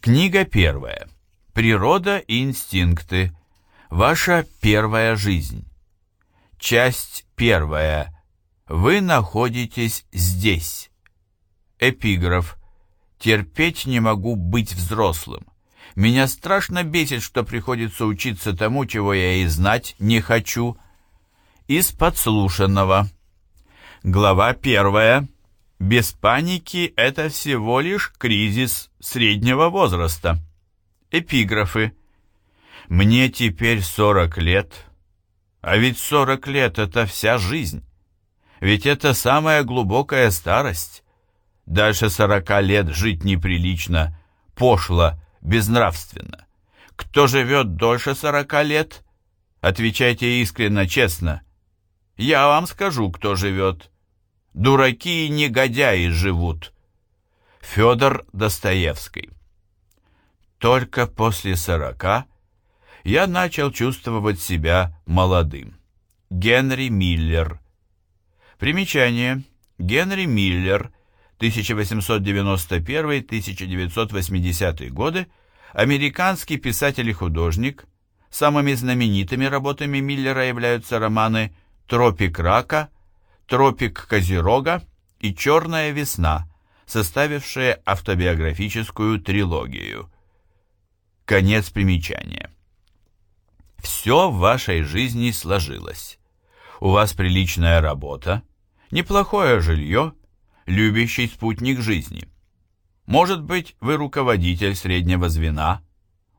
Книга первая. Природа и инстинкты. Ваша первая жизнь. Часть первая. Вы находитесь здесь. Эпиграф. Терпеть не могу быть взрослым. Меня страшно бесит, что приходится учиться тому, чего я и знать не хочу. Из подслушанного. Глава первая. Без паники это всего лишь кризис среднего возраста. Эпиграфы. Мне теперь 40 лет, а ведь 40 лет это вся жизнь. Ведь это самая глубокая старость. Дальше 40 лет жить неприлично, пошло, безнравственно. Кто живет дольше 40 лет? Отвечайте искренне, честно. Я вам скажу, кто живет. Дураки и негодяи живут. Федор Достоевский. Только после сорока я начал чувствовать себя молодым. Генри Миллер. Примечание. Генри Миллер, 1891-1980 годы, американский писатель и художник. Самыми знаменитыми работами Миллера являются романы «Тропик рака», «Тропик Козерога» и «Черная весна», составившие автобиографическую трилогию. Конец примечания. Все в вашей жизни сложилось. У вас приличная работа, неплохое жилье, любящий спутник жизни. Может быть, вы руководитель среднего звена,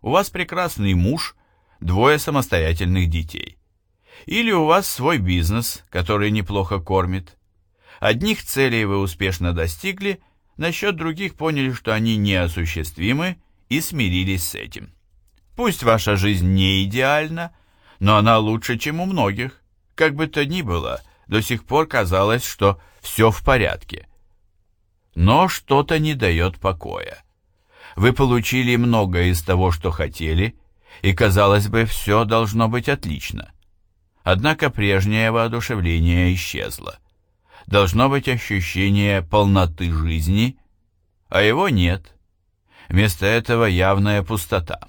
у вас прекрасный муж, двое самостоятельных детей. Или у вас свой бизнес, который неплохо кормит. Одних целей вы успешно достигли, насчет других поняли, что они неосуществимы и смирились с этим. Пусть ваша жизнь не идеальна, но она лучше, чем у многих. Как бы то ни было, до сих пор казалось, что все в порядке. Но что-то не дает покоя. Вы получили многое из того, что хотели, и, казалось бы, все должно быть отлично. Однако прежнее воодушевление исчезло. Должно быть ощущение полноты жизни, а его нет. Вместо этого явная пустота.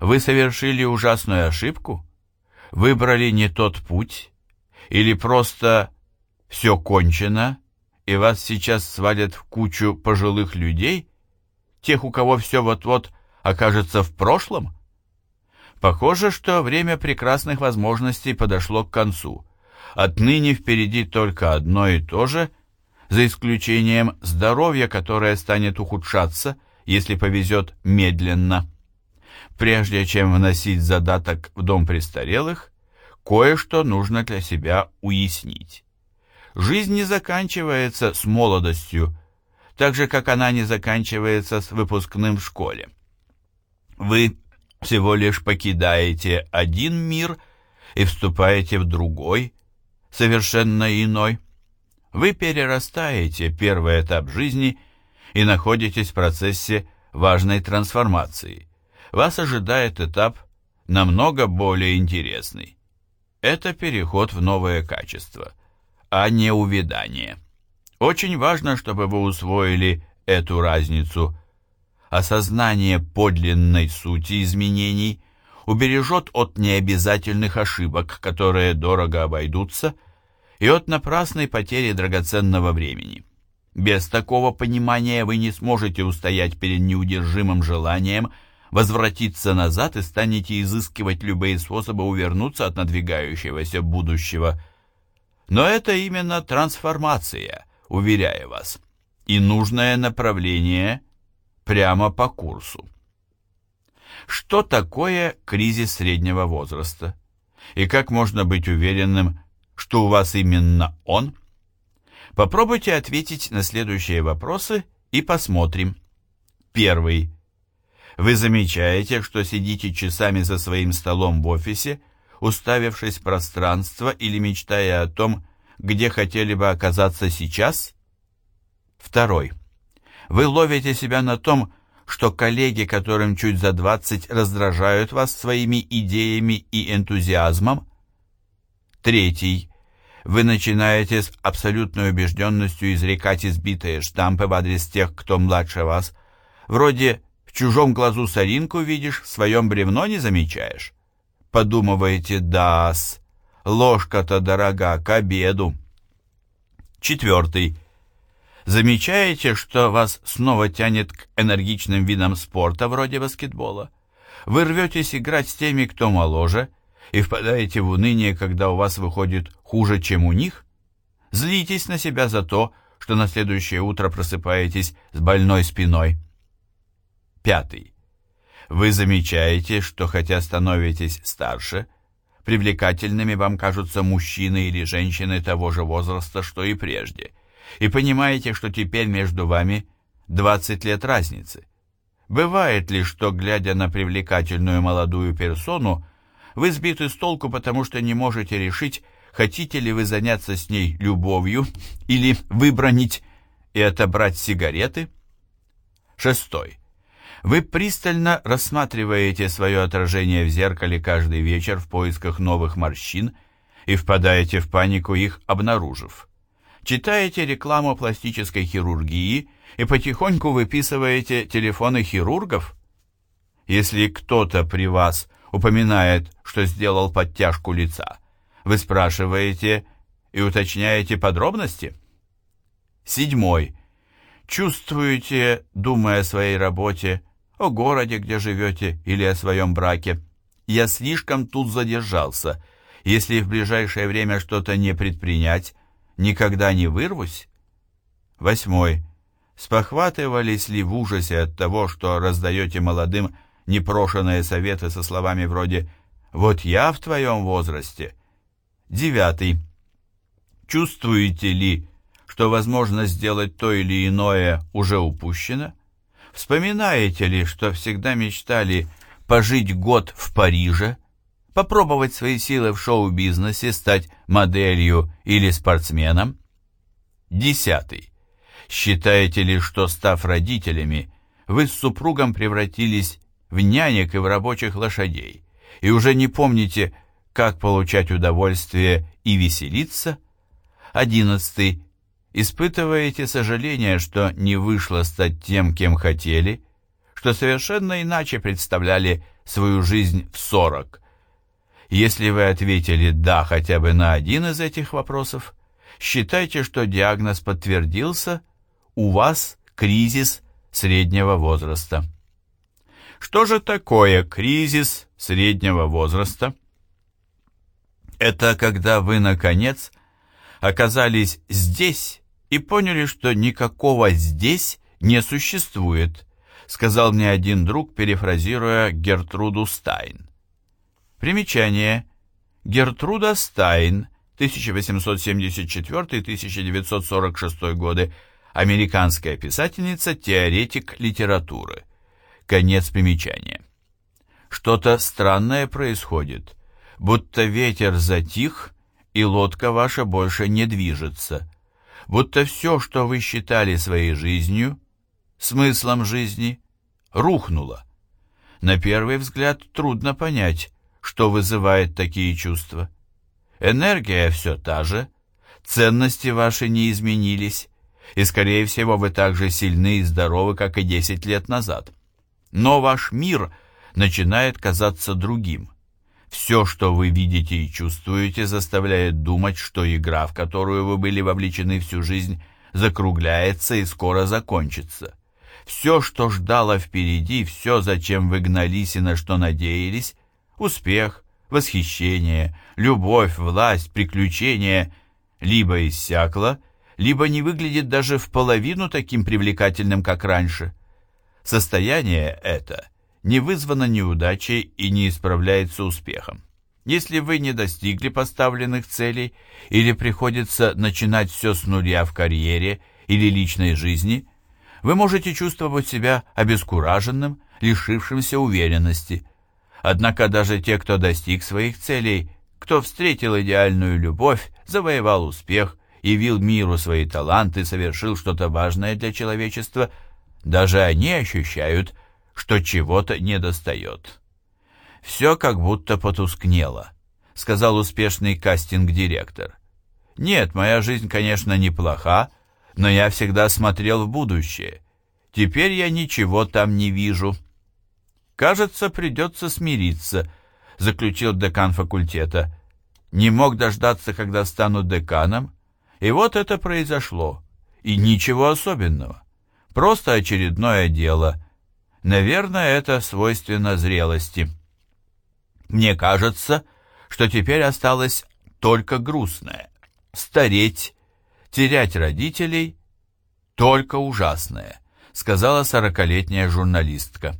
Вы совершили ужасную ошибку? Выбрали не тот путь? Или просто все кончено, и вас сейчас свалят в кучу пожилых людей, тех, у кого все вот-вот окажется в прошлом? Похоже, что время прекрасных возможностей подошло к концу. Отныне впереди только одно и то же, за исключением здоровья, которое станет ухудшаться, если повезет медленно. Прежде чем вносить задаток в дом престарелых, кое-что нужно для себя уяснить. Жизнь не заканчивается с молодостью, так же, как она не заканчивается с выпускным в школе. Вы всего лишь покидаете один мир и вступаете в другой, совершенно иной. Вы перерастаете первый этап жизни и находитесь в процессе важной трансформации. Вас ожидает этап намного более интересный. Это переход в новое качество, а не увядание. Очень важно, чтобы вы усвоили эту разницу – осознание подлинной сути изменений убережет от необязательных ошибок, которые дорого обойдутся, и от напрасной потери драгоценного времени. Без такого понимания вы не сможете устоять перед неудержимым желанием возвратиться назад и станете изыскивать любые способы увернуться от надвигающегося будущего. Но это именно трансформация, уверяю вас, и нужное направление – прямо по курсу. Что такое кризис среднего возраста? И как можно быть уверенным, что у вас именно он? Попробуйте ответить на следующие вопросы и посмотрим. Первый. Вы замечаете, что сидите часами за своим столом в офисе, уставившись в пространство или мечтая о том, где хотели бы оказаться сейчас? Второй. Вы ловите себя на том, что коллеги, которым чуть за 20, раздражают вас своими идеями и энтузиазмом. Третий. Вы начинаете с абсолютной убежденностью изрекать избитые штампы в адрес тех, кто младше вас, вроде «в чужом глазу соринку видишь, в своем бревно не замечаешь. Подумываете, да-с, ложка-то дорога к обеду. Четвертый. Замечаете, что вас снова тянет к энергичным видам спорта вроде баскетбола? Вы рветесь играть с теми, кто моложе, и впадаете в уныние, когда у вас выходит хуже, чем у них? Злитесь на себя за то, что на следующее утро просыпаетесь с больной спиной. Пятый. Вы замечаете, что хотя становитесь старше, привлекательными вам кажутся мужчины или женщины того же возраста, что и прежде, и понимаете, что теперь между вами 20 лет разницы. Бывает ли, что, глядя на привлекательную молодую персону, вы сбиты с толку, потому что не можете решить, хотите ли вы заняться с ней любовью или выбронить и отобрать сигареты? Шестой. Вы пристально рассматриваете свое отражение в зеркале каждый вечер в поисках новых морщин и впадаете в панику их обнаружив. Читаете рекламу пластической хирургии и потихоньку выписываете телефоны хирургов? Если кто-то при вас упоминает, что сделал подтяжку лица, вы спрашиваете и уточняете подробности? Седьмой. Чувствуете, думая о своей работе, о городе, где живете, или о своем браке. Я слишком тут задержался. Если в ближайшее время что-то не предпринять, никогда не вырвусь. Восьмой. Спохватывались ли в ужасе от того, что раздаете молодым непрошенные советы со словами вроде «Вот я в твоем возрасте». Девятый. Чувствуете ли, что возможно сделать то или иное уже упущено? Вспоминаете ли, что всегда мечтали пожить год в Париже, попробовать свои силы в шоу-бизнесе, стать моделью или спортсменом? Десятый. Считаете ли, что, став родителями, вы с супругом превратились в нянек и в рабочих лошадей, и уже не помните, как получать удовольствие и веселиться? Одиннадцатый испытываете сожаление, что не вышло стать тем, кем хотели, что совершенно иначе представляли свою жизнь в 40. Если вы ответили «да» хотя бы на один из этих вопросов, считайте, что диагноз подтвердился, у вас кризис среднего возраста. Что же такое кризис среднего возраста? Это когда вы, наконец, оказались здесь, и поняли, что никакого «здесь» не существует, сказал мне один друг, перефразируя Гертруду Стайн. Примечание. Гертруда Стайн, 1874-1946 годы, американская писательница, теоретик литературы. Конец примечания. Что-то странное происходит, будто ветер затих, и лодка ваша больше не движется будто все, что вы считали своей жизнью, смыслом жизни, рухнуло. На первый взгляд трудно понять, что вызывает такие чувства. Энергия все та же, ценности ваши не изменились, и, скорее всего, вы так же сильны и здоровы, как и 10 лет назад. Но ваш мир начинает казаться другим. Все, что вы видите и чувствуете, заставляет думать, что игра, в которую вы были вовлечены всю жизнь, закругляется и скоро закончится. Все, что ждало впереди, все, зачем вы гнались и на что надеялись, успех, восхищение, любовь, власть, приключения, либо иссякло, либо не выглядит даже в половину таким привлекательным, как раньше. Состояние это – не вызвано неудачей и не исправляется успехом. Если вы не достигли поставленных целей или приходится начинать все с нуля в карьере или личной жизни, вы можете чувствовать себя обескураженным, лишившимся уверенности. Однако даже те, кто достиг своих целей, кто встретил идеальную любовь, завоевал успех, явил миру свои таланты, совершил что-то важное для человечества, даже они ощущают что чего-то недостает. «Все как будто потускнело», — сказал успешный кастинг-директор. «Нет, моя жизнь, конечно, неплоха, но я всегда смотрел в будущее. Теперь я ничего там не вижу. Кажется, придется смириться, заключил декан факультета. Не мог дождаться, когда стану деканом, и вот это произошло. И ничего особенного. Просто очередное дело. Наверное, это свойственно зрелости. Мне кажется, что теперь осталось только грустное. Стареть, терять родителей — только ужасное сказала сорокалетняя журналистка.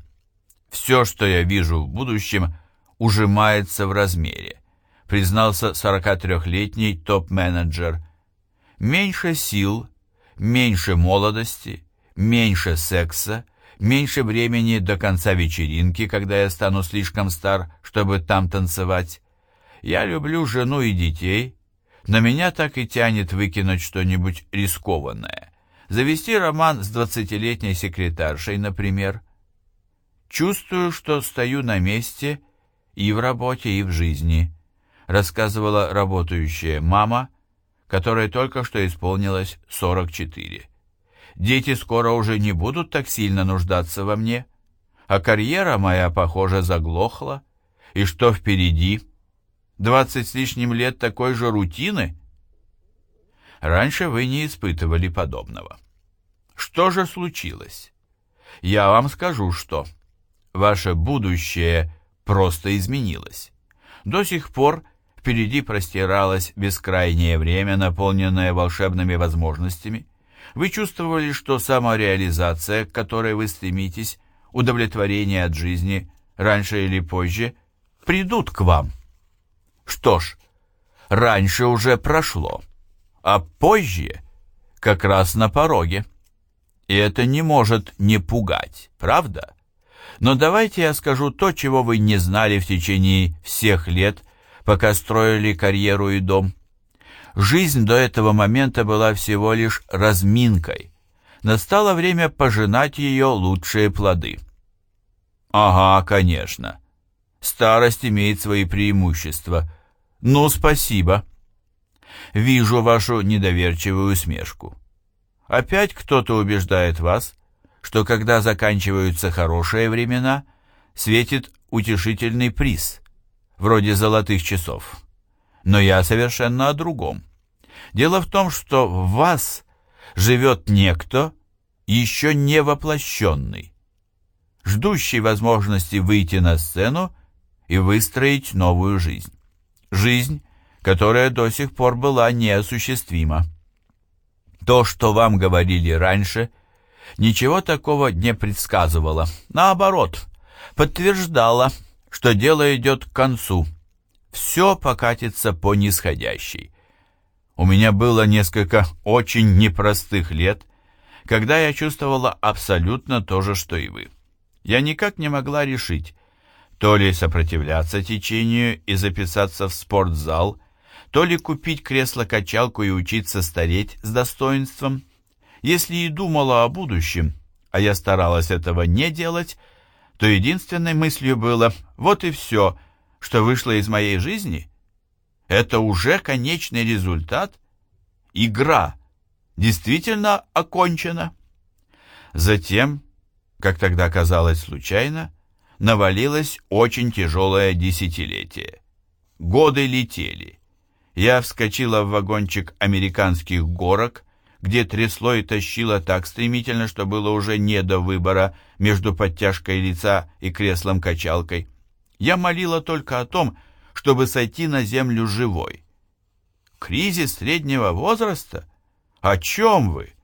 «Все, что я вижу в будущем, ужимается в размере», признался 43-летний топ-менеджер. «Меньше сил, меньше молодости, меньше секса, меньше времени до конца вечеринки, когда я стану слишком стар, чтобы там танцевать. Я люблю жену и детей, но меня так и тянет выкинуть что-нибудь рискованное. Завести роман с двадцатилетней секретаршей, например. Чувствую, что стою на месте и в работе, и в жизни, рассказывала работающая мама, которой только что исполнилось 44. Дети скоро уже не будут так сильно нуждаться во мне, а карьера моя, похоже, заглохла. И что впереди? Двадцать с лишним лет такой же рутины — Раньше вы не испытывали подобного. Что же случилось? Я вам скажу, что ваше будущее просто изменилось. До сих пор впереди простиралось бескрайнее время, наполненное волшебными возможностями. Вы чувствовали, что самореализация, к которой вы стремитесь, удовлетворение от жизни, раньше или позже, придут к вам. Что ж, раньше уже прошло а позже как раз на пороге. И это не может не пугать, правда? Но давайте я скажу то, чего вы не знали в течение всех лет, пока строили карьеру и дом. Жизнь до этого момента была всего лишь разминкой. Настало время пожинать ее лучшие плоды. Ага, конечно. Старость имеет свои преимущества. Ну, спасибо. Вижу вашу недоверчивую усмешку. Опять кто-то убеждает вас, что когда заканчиваются хорошие времена, светит утешительный приз, вроде золотых часов. Но я совершенно о другом. Дело в том, что в вас живет некто, еще не воплощенный, ждущий возможности выйти на сцену и выстроить новую жизнь. Жизнь, которая до сих пор была неосуществима. То, что вам говорили раньше, ничего такого не предсказывало. Наоборот, подтверждало, что дело идет к концу. Все покатится по нисходящей. У меня было несколько очень непростых лет, когда я чувствовала абсолютно то же, что и вы. Я никак не могла решить, то ли сопротивляться течению и записаться в спортзал, то ли купить кресло-качалку и учиться стареть с достоинством. Если и думала о будущем, а я старалась этого не делать, то единственной мыслью было «вот и все, что вышло из моей жизни». Это уже конечный результат. Игра действительно окончена. Затем, как тогда казалось случайно, навалилось очень тяжелое десятилетие. Годы летели я вскочила в вагончик американских горок, где трясло и тащило так стремительно, что было уже не до выбора между подтяжкой лица и креслом-качалкой. Я молила только о том, чтобы сойти на землю живой. Кризис среднего возраста? О чем вы?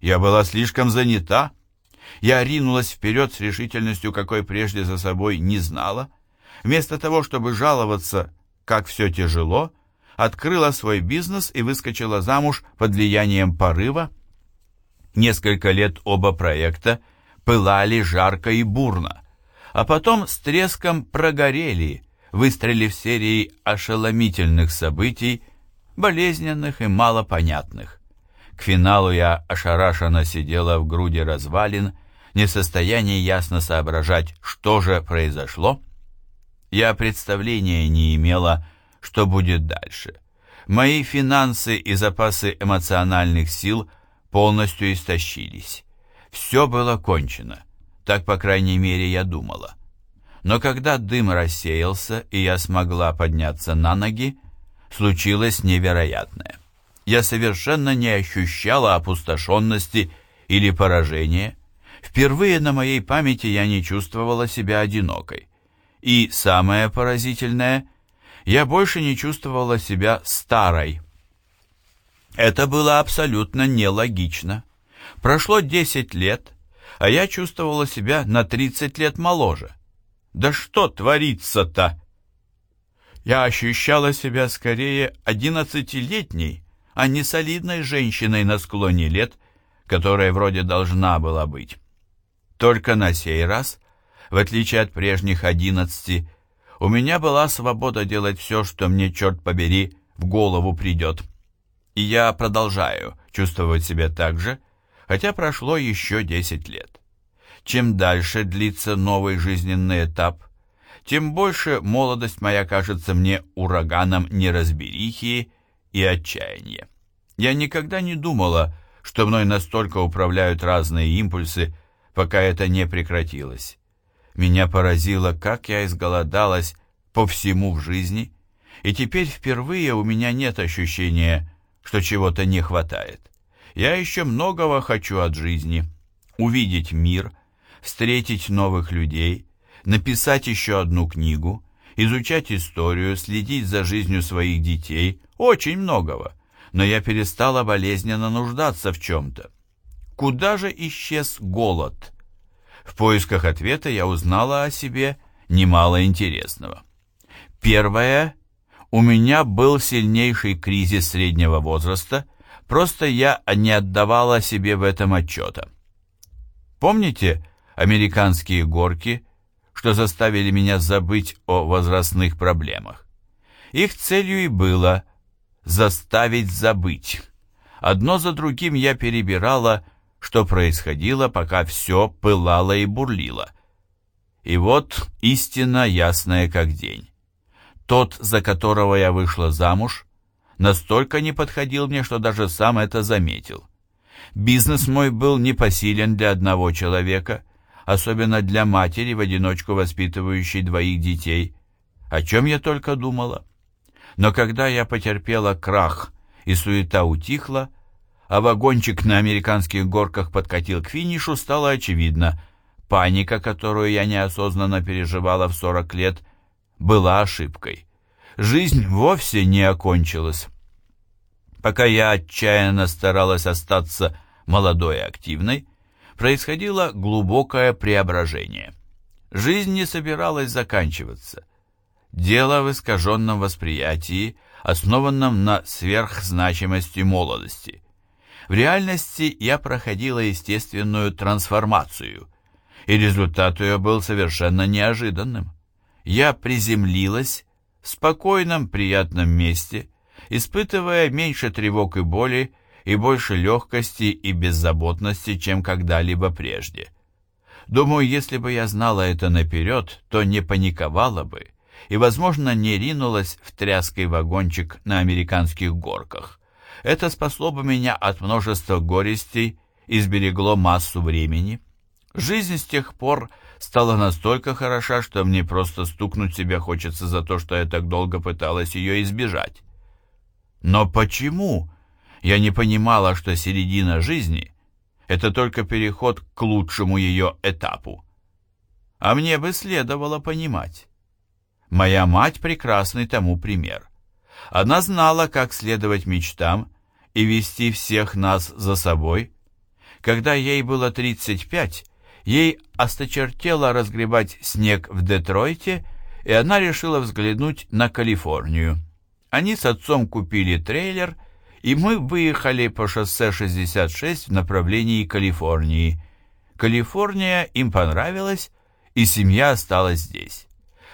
Я была слишком занята. Я ринулась вперед с решительностью, какой прежде за собой не знала. Вместо того, чтобы жаловаться, как все тяжело, открыла свой бизнес и выскочила замуж под влиянием порыва. Несколько лет оба проекта пылали жарко и бурно, а потом с треском прогорели, выстрелив серией ошеломительных событий, болезненных и малопонятных. К финалу я ошарашенно сидела в груди развалин, не в состоянии ясно соображать, что же произошло. Я представления не имела, что будет дальше. Мои финансы и запасы эмоциональных сил полностью истощились. Все было кончено. Так, по крайней мере, я думала. Но когда дым рассеялся, и я смогла подняться на ноги, случилось невероятное. Я совершенно не ощущала опустошенности или поражения. Впервые на моей памяти я не чувствовала себя одинокой. И самое поразительное, я больше не чувствовала себя старой. Это было абсолютно нелогично. Прошло 10 лет, а я чувствовала себя на 30 лет моложе. Да что творится-то? Я ощущала себя скорее одиннадцатилетней, а не солидной женщиной на склоне лет, которая вроде должна была быть. Только на сей раз, в отличие от прежних одиннадцати, у меня была свобода делать все, что мне, черт побери, в голову придет. И я продолжаю чувствовать себя так же, хотя прошло еще десять лет. Чем дальше длится новый жизненный этап, тем больше молодость моя кажется мне ураганом неразберихи и отчаяния. Я никогда не думала, что мной настолько управляют разные импульсы, пока это не прекратилось. Меня поразило, как я изголодалась по всему в жизни, и теперь впервые у меня нет ощущения, что чего-то не хватает. Я еще многого хочу от жизни. Увидеть мир, встретить новых людей, написать еще одну книгу, изучать историю, следить за жизнью своих детей, очень многого. Но я перестала болезненно нуждаться в чем-то. Куда же исчез голод? В поисках ответа я узнала о себе немало интересного. Первое. У меня был сильнейший кризис среднего возраста, просто я не отдавала себе в этом отчета. Помните американские горки, что заставили меня забыть о возрастных проблемах? Их целью и было заставить забыть. Одно за другим я перебирала, что происходило, пока все пылало и бурлило. И вот истина ясная как день. Тот, за которого я вышла замуж, настолько не подходил мне, что даже сам это заметил. Бизнес мой был непосилен для одного человека, особенно для матери, в одиночку воспитывающей двоих детей. О чем я только думала. Но когда я потерпела крах и суета утихла, а вагончик на американских горках подкатил к финишу, стало очевидно, паника, которую я неосознанно переживала в 40 лет, была ошибкой. Жизнь вовсе не окончилась. Пока я отчаянно старалась остаться молодой и активной, происходило глубокое преображение. Жизнь не собиралась заканчиваться. Дело в искаженном восприятии, основанном на сверхзначимости молодости. В реальности я проходила естественную трансформацию, и результат ее был совершенно неожиданным. Я приземлилась в спокойном, приятном месте, испытывая меньше тревог и боли и больше легкости и беззаботности, чем когда-либо прежде. Думаю, если бы я знала это наперед, то не паниковала бы и, возможно, не ринулась в тряский вагончик на американских горках. Это спасло бы меня от множества горестей и сберегло массу времени. Жизнь с тех пор стала настолько хороша, что мне просто стукнуть себя хочется за то, что я так долго пыталась ее избежать. Но почему? Я не понимала, что середина жизни — это только переход к лучшему ее этапу. А мне бы следовало понимать. Моя мать прекрасный тому пример. Она знала, как следовать мечтам и вести всех нас за собой. Когда ей было 35, ей осточертело разгребать снег в Детройте, и она решила взглянуть на Калифорнию. Они с отцом купили трейлер, и мы выехали по шоссе 66 в направлении Калифорнии. Калифорния им понравилась, и семья осталась здесь.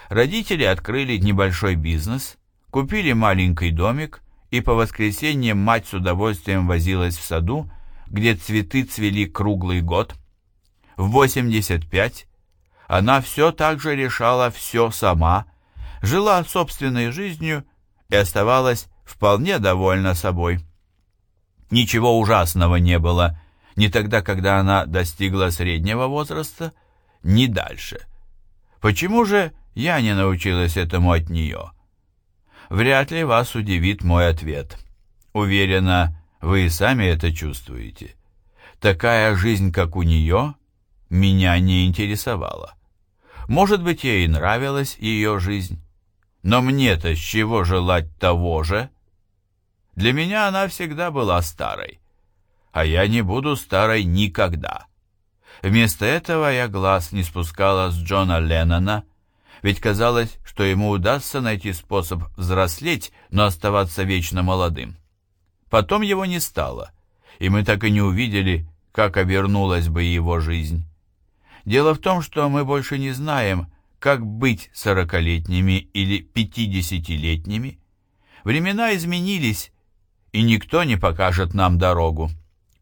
Родители открыли небольшой бизнес, купили маленький домик, и по воскресеньям мать с удовольствием возилась в саду, где цветы цвели круглый год. В 85 она все так же решала все сама, жила собственной жизнью и оставалась вполне довольна собой. Ничего ужасного не было ни тогда, когда она достигла среднего возраста, ни дальше. Почему же я не научилась этому от нее? Вряд ли вас удивит мой ответ. Уверена, вы и сами это чувствуете. Такая жизнь, как у нее, меня не интересовала. Может быть, ей нравилась ее жизнь, но мне-то с чего желать того же? Для меня она всегда была старой, а я не буду старой никогда. Вместо этого я глаз не спускала с Джона Леннона, ведь казалось, что ему удастся найти способ взрослеть, но оставаться вечно молодым. Потом его не стало, и мы так и не увидели, как обернулась бы его жизнь. Дело в том, что мы больше не знаем, как быть сорокалетними или пятидесятилетними. Времена изменились, и никто не покажет нам дорогу.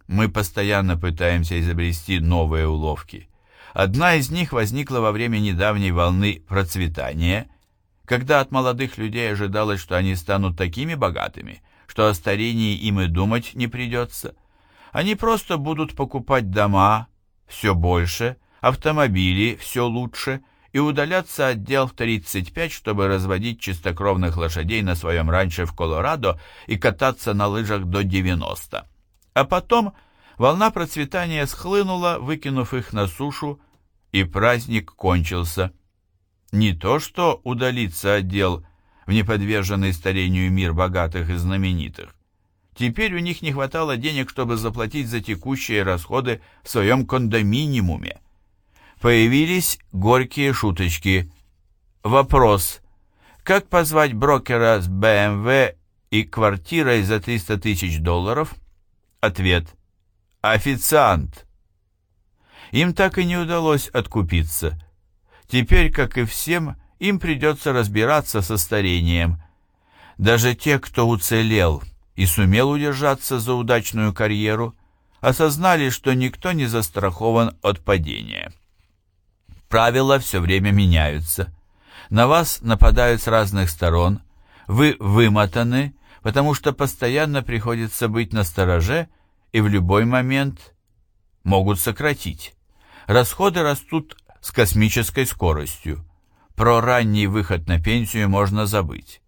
Мы постоянно пытаемся изобрести новые уловки. Одна из них возникла во время недавней волны процветания, когда от молодых людей ожидалось, что они станут такими богатыми, что о старении им и думать не придется. Они просто будут покупать дома все больше, автомобили все лучше и удаляться от дел в 35, чтобы разводить чистокровных лошадей на своем ранчо в Колорадо и кататься на лыжах до 90. А потом волна процветания схлынула, выкинув их на сушу, и праздник кончился. Не то что удалиться от дел в неподверженный старению мир богатых и знаменитых. Теперь у них не хватало денег, чтобы заплатить за текущие расходы в своем кондоминиуме. Появились горькие шуточки. Вопрос. Как позвать брокера с БМВ и квартирой за 300 тысяч долларов? Ответ. Официант. Им так и не удалось откупиться. Теперь, как и всем, им придется разбираться со старением. Даже те, кто уцелел и сумел удержаться за удачную карьеру, осознали, что никто не застрахован от падения. Правила все время меняются. На вас нападают с разных сторон, вы вымотаны, потому что постоянно приходится быть настороже и в любой момент могут сократить. Расходы растут с космической скоростью. Про ранний выход на пенсию можно забыть.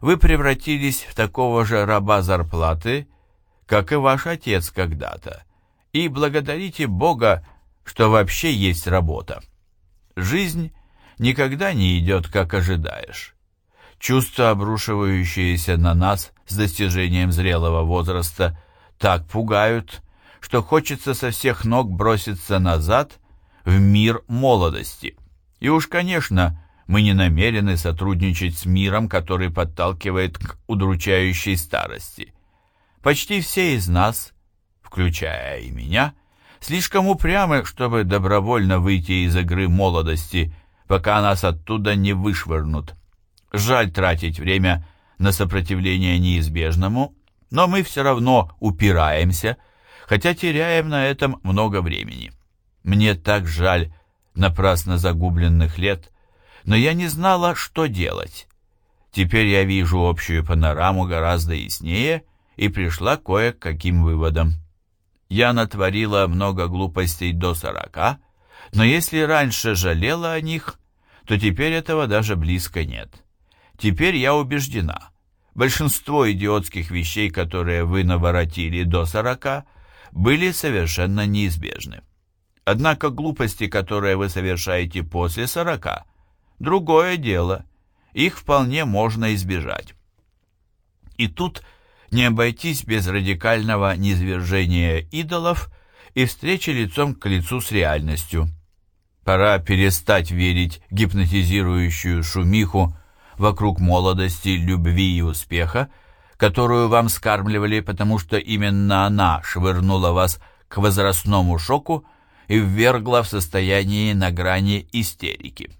Вы превратились в такого же раба зарплаты, как и ваш отец когда-то, и благодарите Бога, что вообще есть работа. Жизнь никогда не идет, как ожидаешь. Чувства, обрушивающиеся на нас с достижением зрелого возраста, так пугают, что хочется со всех ног броситься назад в мир молодости. И уж, конечно, мы не намерены сотрудничать с миром, который подталкивает к удручающей старости. Почти все из нас, включая и меня, слишком упрямы, чтобы добровольно выйти из игры молодости, пока нас оттуда не вышвырнут. Жаль тратить время на сопротивление неизбежному, но мы все равно упираемся, хотя теряем на этом много времени. Мне так жаль напрасно загубленных лет, но я не знала, что делать. Теперь я вижу общую панораму гораздо яснее и пришла кое к каким выводам. Я натворила много глупостей до сорока, но если раньше жалела о них, то теперь этого даже близко нет. Теперь я убеждена, большинство идиотских вещей, которые вы наворотили до сорока, были совершенно неизбежны. Однако глупости, которые вы совершаете после сорока, другое дело, их вполне можно избежать. И тут не обойтись без радикального низвержения идолов и встречи лицом к лицу с реальностью. Пора перестать верить гипнотизирующую шумиху вокруг молодости, любви и успеха, которую вам скармливали, потому что именно она швырнула вас к возрастному шоку и ввергла в состояние на грани истерики.